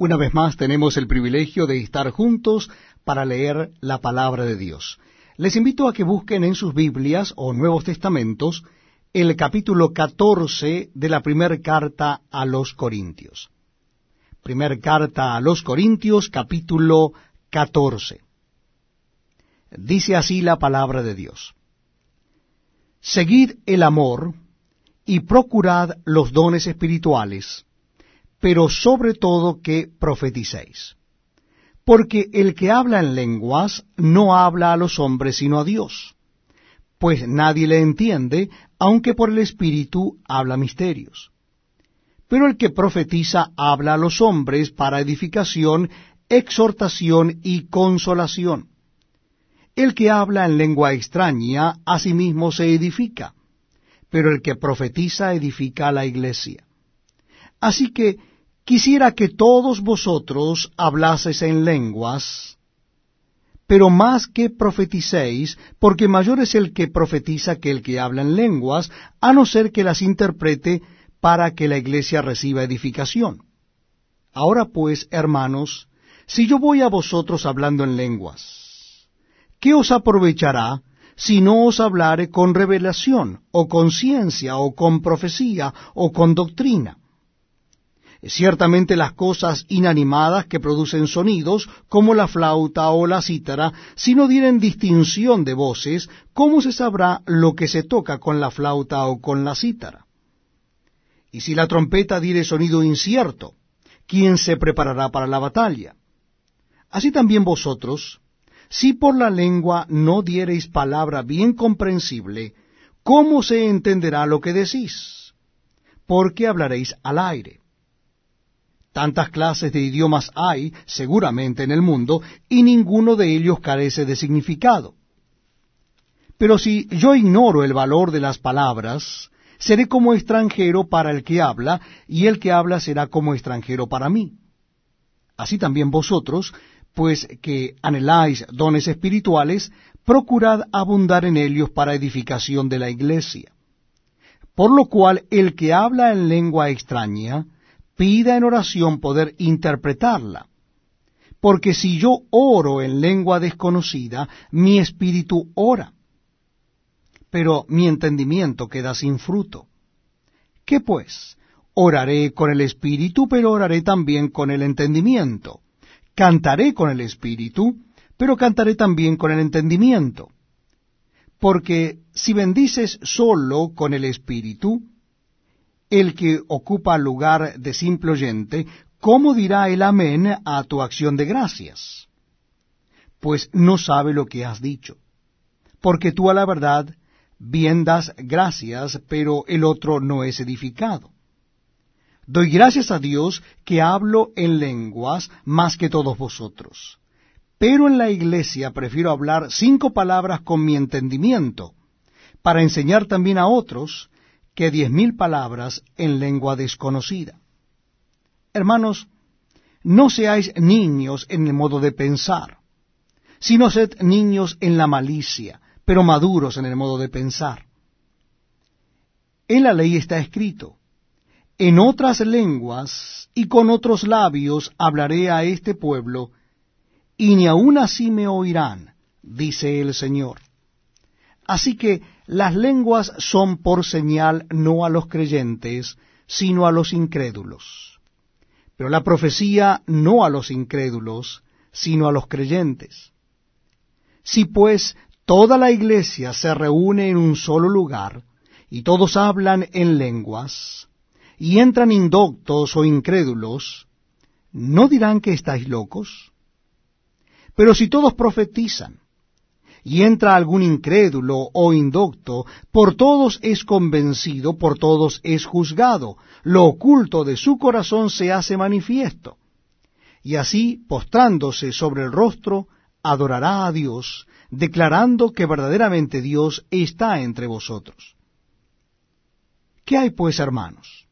Una vez más tenemos el privilegio de estar juntos para leer la palabra de Dios. Les invito a que busquen en sus Biblias o Nuevos Testamentos el capítulo 14 de la primera carta a los Corintios. Primer carta a los Corintios, capítulo 14. Dice así la palabra de Dios. Seguid el amor y procurad los dones espirituales pero sobre todo que profeticéis. Porque el que habla en lenguas no habla a los hombres sino a Dios, pues nadie le entiende, aunque por el Espíritu habla misterios. Pero el que profetiza habla a los hombres para edificación, exhortación y consolación. El que habla en lengua extraña a sí mismo se edifica, pero el que profetiza edifica a la iglesia. Así que Quisiera que todos vosotros hablaseis en lenguas, pero más que profeticéis, porque mayor es el que profetiza que el que habla en lenguas, a no ser que las interprete para que la iglesia reciba edificación. Ahora pues, hermanos, si yo voy a vosotros hablando en lenguas, ¿qué os aprovechará si no os hablare con revelación, o con ciencia, o con profecía, o con doctrina? Ciertamente las cosas inanimadas que producen sonidos, como la flauta o la cítara, si no dieren distinción de voces, ¿cómo se sabrá lo que se toca con la flauta o con la cítara? Y si la trompeta diere sonido incierto, ¿quién se preparará para la batalla? Así también vosotros, si por la lengua no diereis palabra bien comprensible, ¿cómo se entenderá lo que decís? Porque hablaréis al aire. Tantas clases de idiomas hay, seguramente, en el mundo, y ninguno de ellos carece de significado. Pero si yo ignoro el valor de las palabras, seré como extranjero para el que habla, y el que habla será como extranjero para mí. Así también vosotros, pues que anheláis dones espirituales, procurad abundar en ellos para edificación de la iglesia. Por lo cual el que habla en lengua extraña, pida en oración poder interpretarla. Porque si yo oro en lengua desconocida, mi espíritu ora, pero mi entendimiento queda sin fruto. ¿Qué pues? Oraré con el espíritu, pero oraré también con el entendimiento. Cantaré con el espíritu, pero cantaré también con el entendimiento. Porque si bendices solo con el espíritu, el que ocupa lugar de simple oyente, ¿cómo dirá el amén a tu acción de gracias? Pues no sabe lo que has dicho. Porque tú a la verdad bien das gracias, pero el otro no es edificado. Doy gracias a Dios que hablo en lenguas más que todos vosotros. Pero en la iglesia prefiero hablar cinco palabras con mi entendimiento, para enseñar también a otros, que diez mil palabras en lengua desconocida. Hermanos, no seáis niños en el modo de pensar, sino sed niños en la malicia, pero maduros en el modo de pensar. En la ley está escrito, en otras lenguas y con otros labios hablaré a este pueblo, y ni aun así me oirán, dice el Señor. Así que las lenguas son por señal no a los creyentes, sino a los incrédulos. Pero la profecía no a los incrédulos, sino a los creyentes. Si pues toda la iglesia se reúne en un solo lugar, y todos hablan en lenguas, y entran indoctos o incrédulos, ¿no dirán que estáis locos? Pero si todos profetizan, y entra algún incrédulo o indocto, por todos es convencido, por todos es juzgado, lo oculto de su corazón se hace manifiesto. Y así, postrándose sobre el rostro, adorará a Dios, declarando que verdaderamente Dios está entre vosotros. ¿Qué hay pues, hermanos?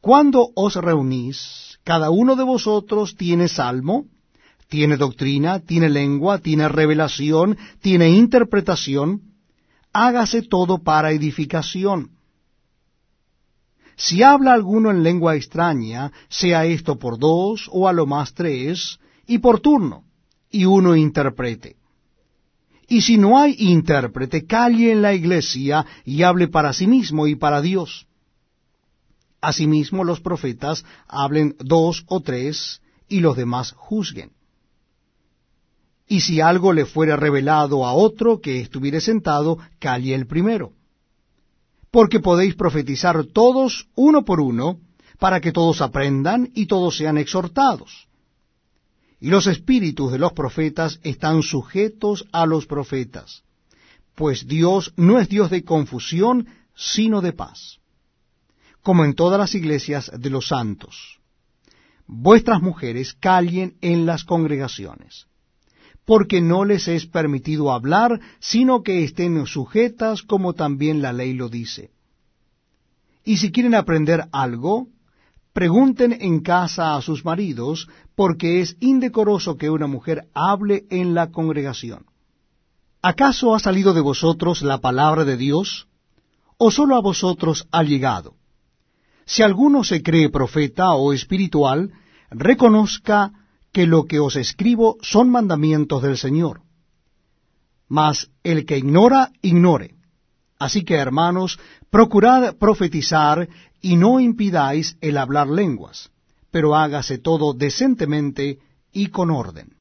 Cuando os reunís, cada uno de vosotros tiene salmo, tiene doctrina, tiene lengua, tiene revelación, tiene interpretación, hágase todo para edificación. Si habla alguno en lengua extraña, sea esto por dos o a lo más tres, y por turno, y uno interprete. Y si no hay intérprete, calle en la iglesia y hable para sí mismo y para Dios. Asimismo los profetas hablen dos o tres, y los demás juzguen. Y si algo le fuere revelado a otro que estuviere sentado, calle el primero. Porque podéis profetizar todos uno por uno, para que todos aprendan y todos sean exhortados. Y los espíritus de los profetas están sujetos a los profetas, pues Dios no es Dios de confusión, sino de paz, como en todas las iglesias de los santos. Vuestras mujeres callen en las congregaciones porque no les es permitido hablar, sino que estén sujetas como también la ley lo dice. Y si quieren aprender algo, pregunten en casa a sus maridos, porque es indecoroso que una mujer hable en la congregación. ¿Acaso ha salido de vosotros la palabra de Dios? ¿O sólo a vosotros ha llegado? Si alguno se cree profeta o espiritual, reconozca que lo que os escribo son mandamientos del Señor. Mas el que ignora, ignore. Así que, hermanos, procurad profetizar y no impidáis el hablar lenguas, pero hágase todo decentemente y con orden.